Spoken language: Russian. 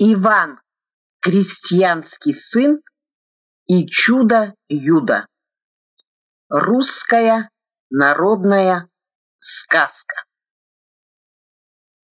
Иван, крестьянский сын и чудо Юда. Русская народная сказка.